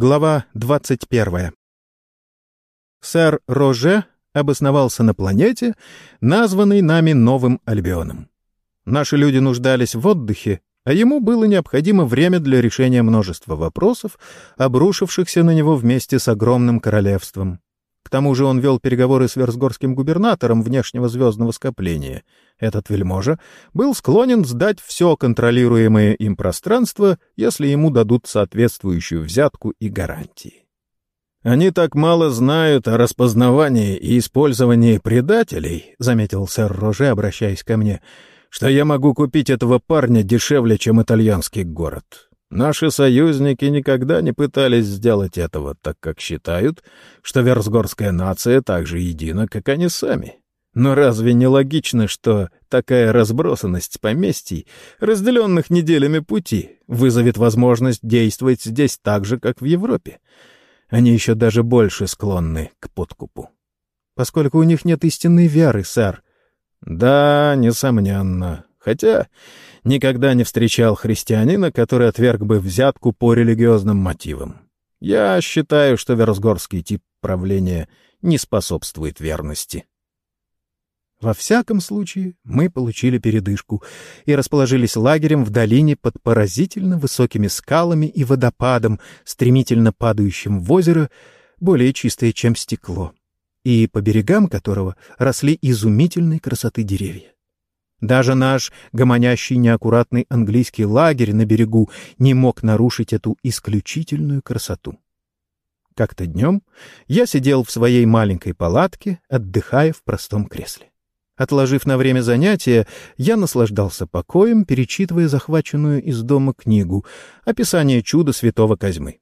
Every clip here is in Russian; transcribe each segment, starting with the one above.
Глава 21. Сэр Роже обосновался на планете, названной нами Новым Альбионом. Наши люди нуждались в отдыхе, а ему было необходимо время для решения множества вопросов, обрушившихся на него вместе с огромным королевством. К тому же он вел переговоры с Версгорским губернатором внешнего звездного скопления. Этот вельможа был склонен сдать все контролируемое им пространство, если ему дадут соответствующую взятку и гарантии. «Они так мало знают о распознавании и использовании предателей», — заметил сэр Роже, обращаясь ко мне, — «что я могу купить этого парня дешевле, чем итальянский город. Наши союзники никогда не пытались сделать этого, так как считают, что версгорская нация так же едина, как они сами. Но разве не логично, что такая разбросанность поместий, разделенных неделями пути, вызовет возможность действовать здесь так же, как в Европе? Они еще даже больше склонны к подкупу. Поскольку у них нет истинной веры, сэр. Да, несомненно. Хотя никогда не встречал христианина, который отверг бы взятку по религиозным мотивам. Я считаю, что версгорский тип правления не способствует верности. Во всяком случае, мы получили передышку и расположились лагерем в долине под поразительно высокими скалами и водопадом, стремительно падающим в озеро, более чистое, чем стекло, и по берегам которого росли изумительной красоты деревья. Даже наш гомонящий неаккуратный английский лагерь на берегу не мог нарушить эту исключительную красоту. Как-то днем я сидел в своей маленькой палатке, отдыхая в простом кресле. Отложив на время занятия, я наслаждался покоем, перечитывая захваченную из дома книгу «Описание чуда святого Козьмы».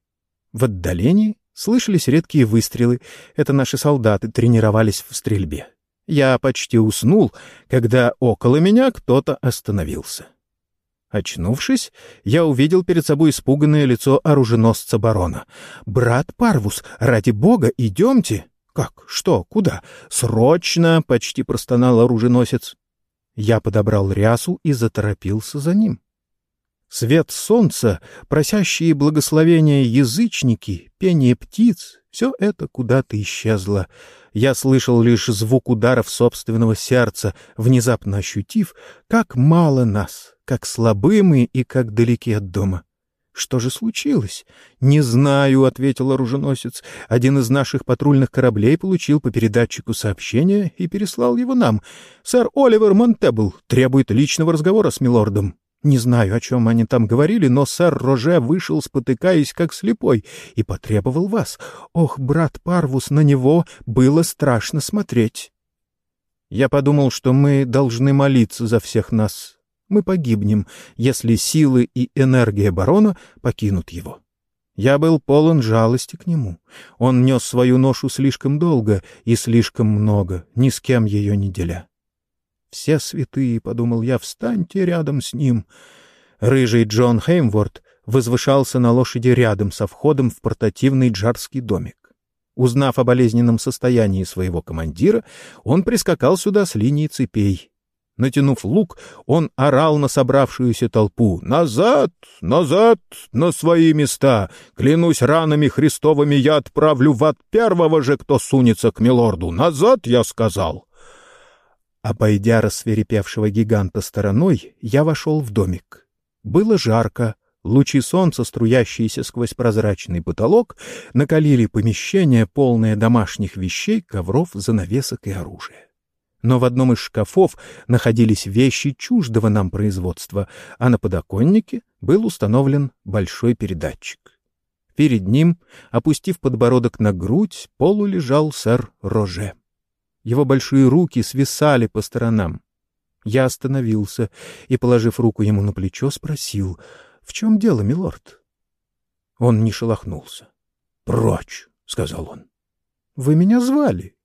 В отдалении слышались редкие выстрелы, это наши солдаты тренировались в стрельбе. Я почти уснул, когда около меня кто-то остановился. Очнувшись, я увидел перед собой испуганное лицо оруженосца барона. «Брат Парвус, ради бога, идемте!» «Как? Что? Куда?» «Срочно!» — почти простонал оруженосец. Я подобрал рясу и заторопился за ним. Свет солнца, просящие благословения язычники, пение птиц — все это куда-то исчезло. Я слышал лишь звук ударов собственного сердца, внезапно ощутив, как мало нас, как слабы мы и как далеки от дома. «Что же случилось?» «Не знаю», — ответил оруженосец. «Один из наших патрульных кораблей получил по передатчику сообщение и переслал его нам. Сэр Оливер Монтебл требует личного разговора с милордом». Не знаю, о чем они там говорили, но сэр Роже вышел, спотыкаясь, как слепой, и потребовал вас. Ох, брат Парвус, на него было страшно смотреть. Я подумал, что мы должны молиться за всех нас. Мы погибнем, если силы и энергия барона покинут его. Я был полон жалости к нему. Он нес свою ношу слишком долго и слишком много, ни с кем ее не деля. Все святые, — подумал я, — встаньте рядом с ним. Рыжий Джон Хеймворд возвышался на лошади рядом со входом в портативный джарский домик. Узнав о болезненном состоянии своего командира, он прискакал сюда с линии цепей. Натянув лук, он орал на собравшуюся толпу. «Назад! Назад! На свои места! Клянусь ранами Христовыми, я отправлю в ад первого же, кто сунется к милорду! Назад, я сказал!» Обойдя рассверепевшего гиганта стороной, я вошел в домик. Было жарко, лучи солнца, струящиеся сквозь прозрачный потолок, накалили помещение, полное домашних вещей, ковров, занавесок и оружия. Но в одном из шкафов находились вещи чуждого нам производства, а на подоконнике был установлен большой передатчик. Перед ним, опустив подбородок на грудь, полу лежал сэр Роже. Его большие руки свисали по сторонам. Я остановился и, положив руку ему на плечо, спросил, «В чем дело, милорд?» Он не шелохнулся. «Прочь!» — сказал он. «Вы меня звали?»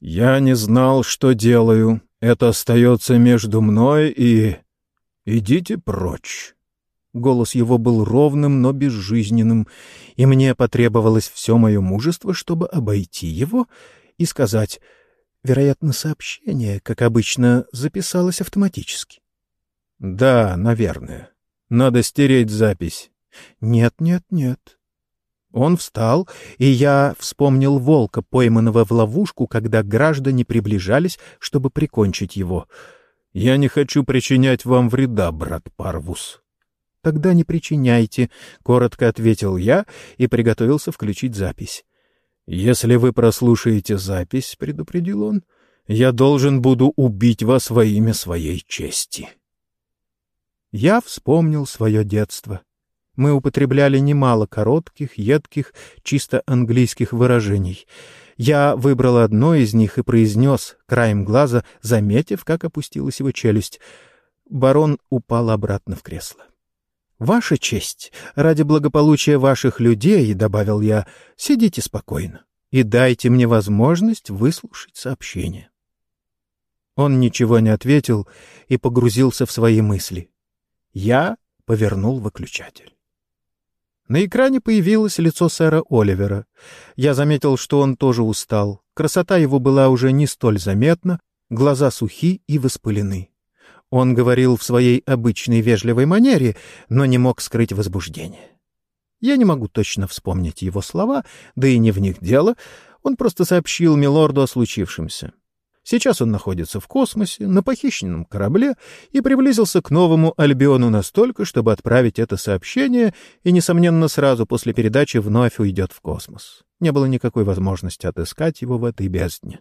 «Я не знал, что делаю. Это остается между мной и... Идите прочь!» Голос его был ровным, но безжизненным, и мне потребовалось все мое мужество, чтобы обойти его и сказать Вероятно, сообщение, как обычно, записалось автоматически. Да, наверное. Надо стереть запись. Нет, нет, нет. Он встал, и я вспомнил волка, пойманного в ловушку, когда граждане приближались, чтобы прикончить его. «Я не хочу причинять вам вреда, брат Парвус». «Тогда не причиняйте», — коротко ответил я и приготовился включить запись. «Если вы прослушаете запись», — предупредил он, — «я должен буду убить вас во имя своей чести». Я вспомнил свое детство мы употребляли немало коротких, едких, чисто английских выражений. Я выбрал одно из них и произнес, краем глаза, заметив, как опустилась его челюсть. Барон упал обратно в кресло. «Ваша честь, ради благополучия ваших людей, — добавил я, — сидите спокойно и дайте мне возможность выслушать сообщение». Он ничего не ответил и погрузился в свои мысли. Я повернул выключатель. На экране появилось лицо сэра Оливера. Я заметил, что он тоже устал. Красота его была уже не столь заметна, глаза сухи и воспалены. Он говорил в своей обычной вежливой манере, но не мог скрыть возбуждение. Я не могу точно вспомнить его слова, да и не в них дело. Он просто сообщил милорду о случившемся. Сейчас он находится в космосе, на похищенном корабле, и приблизился к новому Альбиону настолько, чтобы отправить это сообщение, и, несомненно, сразу после передачи вновь уйдет в космос. Не было никакой возможности отыскать его в этой бездне.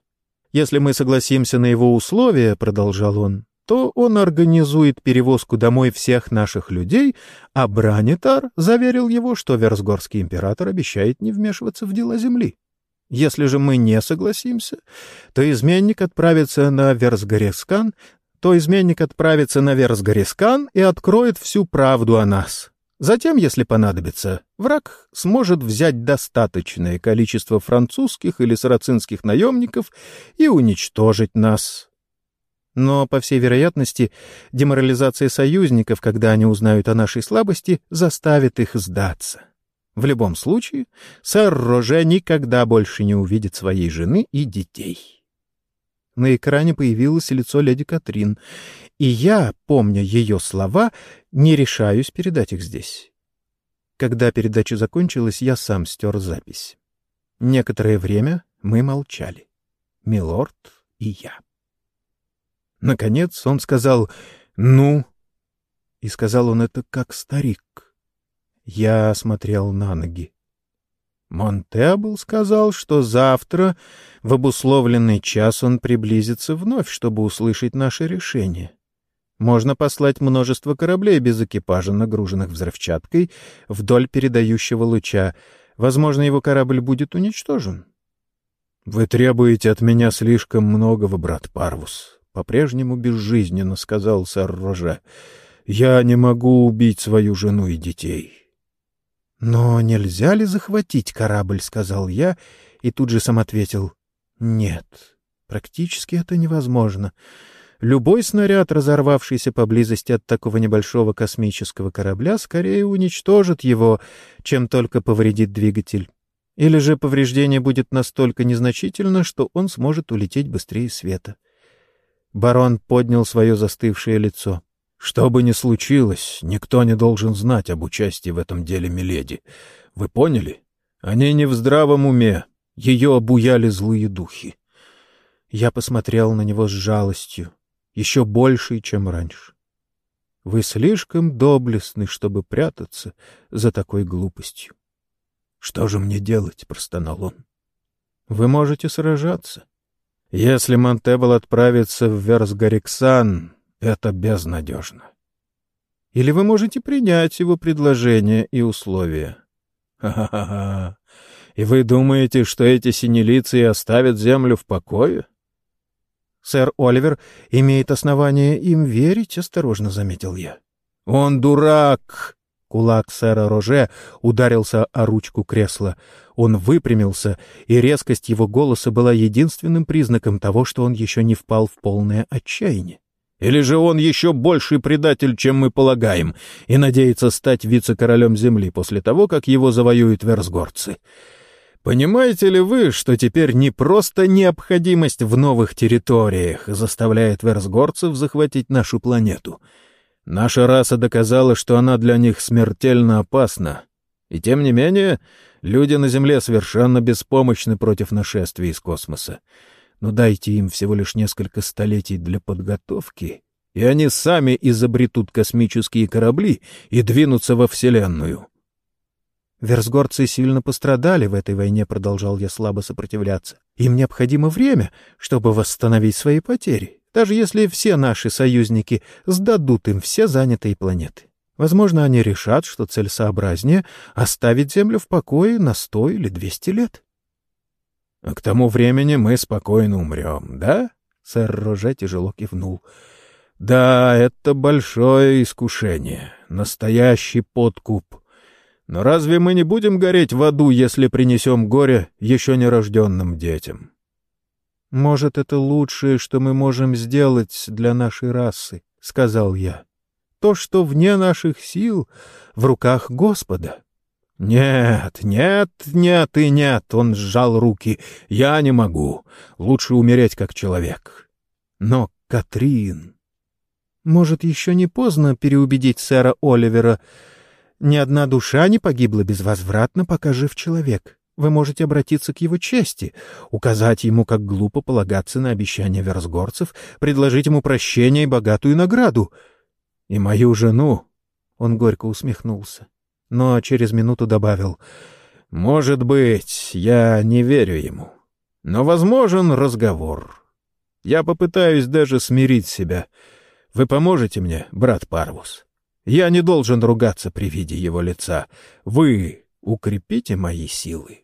«Если мы согласимся на его условия», — продолжал он, то он организует перевозку домой всех наших людей, а Бранитар заверил его, что Версгорский император обещает не вмешиваться в дела Земли. Если же мы не согласимся, то изменник отправится на Версгорескан, то изменник отправится на Версгорескан и откроет всю правду о нас. Затем, если понадобится, враг сможет взять достаточное количество французских или сарацинских наемников и уничтожить нас. Но, по всей вероятности, деморализация союзников, когда они узнают о нашей слабости, заставит их сдаться. В любом случае, сэр Роже никогда больше не увидит своей жены и детей. На экране появилось лицо леди Катрин, и я, помня ее слова, не решаюсь передать их здесь. Когда передача закончилась, я сам стер запись. Некоторое время мы молчали. Милорд и я. Наконец он сказал «Ну?» И сказал он это как старик. Я смотрел на ноги. Монтебл сказал, что завтра в обусловленный час он приблизится вновь, чтобы услышать наше решение. Можно послать множество кораблей без экипажа, нагруженных взрывчаткой, вдоль передающего луча. Возможно, его корабль будет уничтожен. — Вы требуете от меня слишком многого, брат Парвус. По-прежнему безжизненно, — сказал сэр Роже. — Я не могу убить свою жену и детей. «Но нельзя ли захватить корабль?» — сказал я, и тут же сам ответил. «Нет, практически это невозможно. Любой снаряд, разорвавшийся поблизости от такого небольшого космического корабля, скорее уничтожит его, чем только повредит двигатель. Или же повреждение будет настолько незначительно, что он сможет улететь быстрее света». Барон поднял свое застывшее лицо. Что бы ни случилось, никто не должен знать об участии в этом деле Миледи. Вы поняли? Они не в здравом уме. Ее обуяли злые духи. Я посмотрел на него с жалостью, еще большей, чем раньше. Вы слишком доблестны, чтобы прятаться за такой глупостью. — Что же мне делать? — простонал он. — Вы можете сражаться. Если Монтебл отправится в Версгариксан, это безнадежно. Или вы можете принять его предложение и условия. Ха-ха-ха. И вы думаете, что эти синелицы оставят землю в покое? Сэр Оливер имеет основание им верить, осторожно заметил я. Он дурак! Кулак сэра Роже ударился о ручку кресла. Он выпрямился, и резкость его голоса была единственным признаком того, что он еще не впал в полное отчаяние. Или же он еще больший предатель, чем мы полагаем, и надеется стать вице-королем земли после того, как его завоюют версгорцы? Понимаете ли вы, что теперь не просто необходимость в новых территориях заставляет версгорцев захватить нашу планету? Наша раса доказала, что она для них смертельно опасна, И тем не менее, люди на Земле совершенно беспомощны против нашествия из космоса. Но дайте им всего лишь несколько столетий для подготовки, и они сами изобретут космические корабли и двинутся во Вселенную. Версгорцы сильно пострадали в этой войне, продолжал я слабо сопротивляться. Им необходимо время, чтобы восстановить свои потери, даже если все наши союзники сдадут им все занятые планеты. Возможно, они решат, что целесообразнее оставить Землю в покое на сто или двести лет. — А к тому времени мы спокойно умрем, да? — сэр Роже тяжело кивнул. — Да, это большое искушение, настоящий подкуп. Но разве мы не будем гореть в аду, если принесем горе еще нерожденным детям? — Может, это лучшее, что мы можем сделать для нашей расы, — сказал я. То, что вне наших сил, в руках Господа. — Нет, нет, нет и нет, — он сжал руки. — Я не могу. Лучше умереть как человек. Но, Катрин... Может, еще не поздно переубедить сэра Оливера. Ни одна душа не погибла безвозвратно, пока жив человек. Вы можете обратиться к его чести, указать ему, как глупо полагаться на обещания версгорцев, предложить ему прощение и богатую награду — и мою жену. Он горько усмехнулся, но через минуту добавил. Может быть, я не верю ему. Но возможен разговор. Я попытаюсь даже смирить себя. Вы поможете мне, брат Парвус? Я не должен ругаться при виде его лица. Вы укрепите мои силы.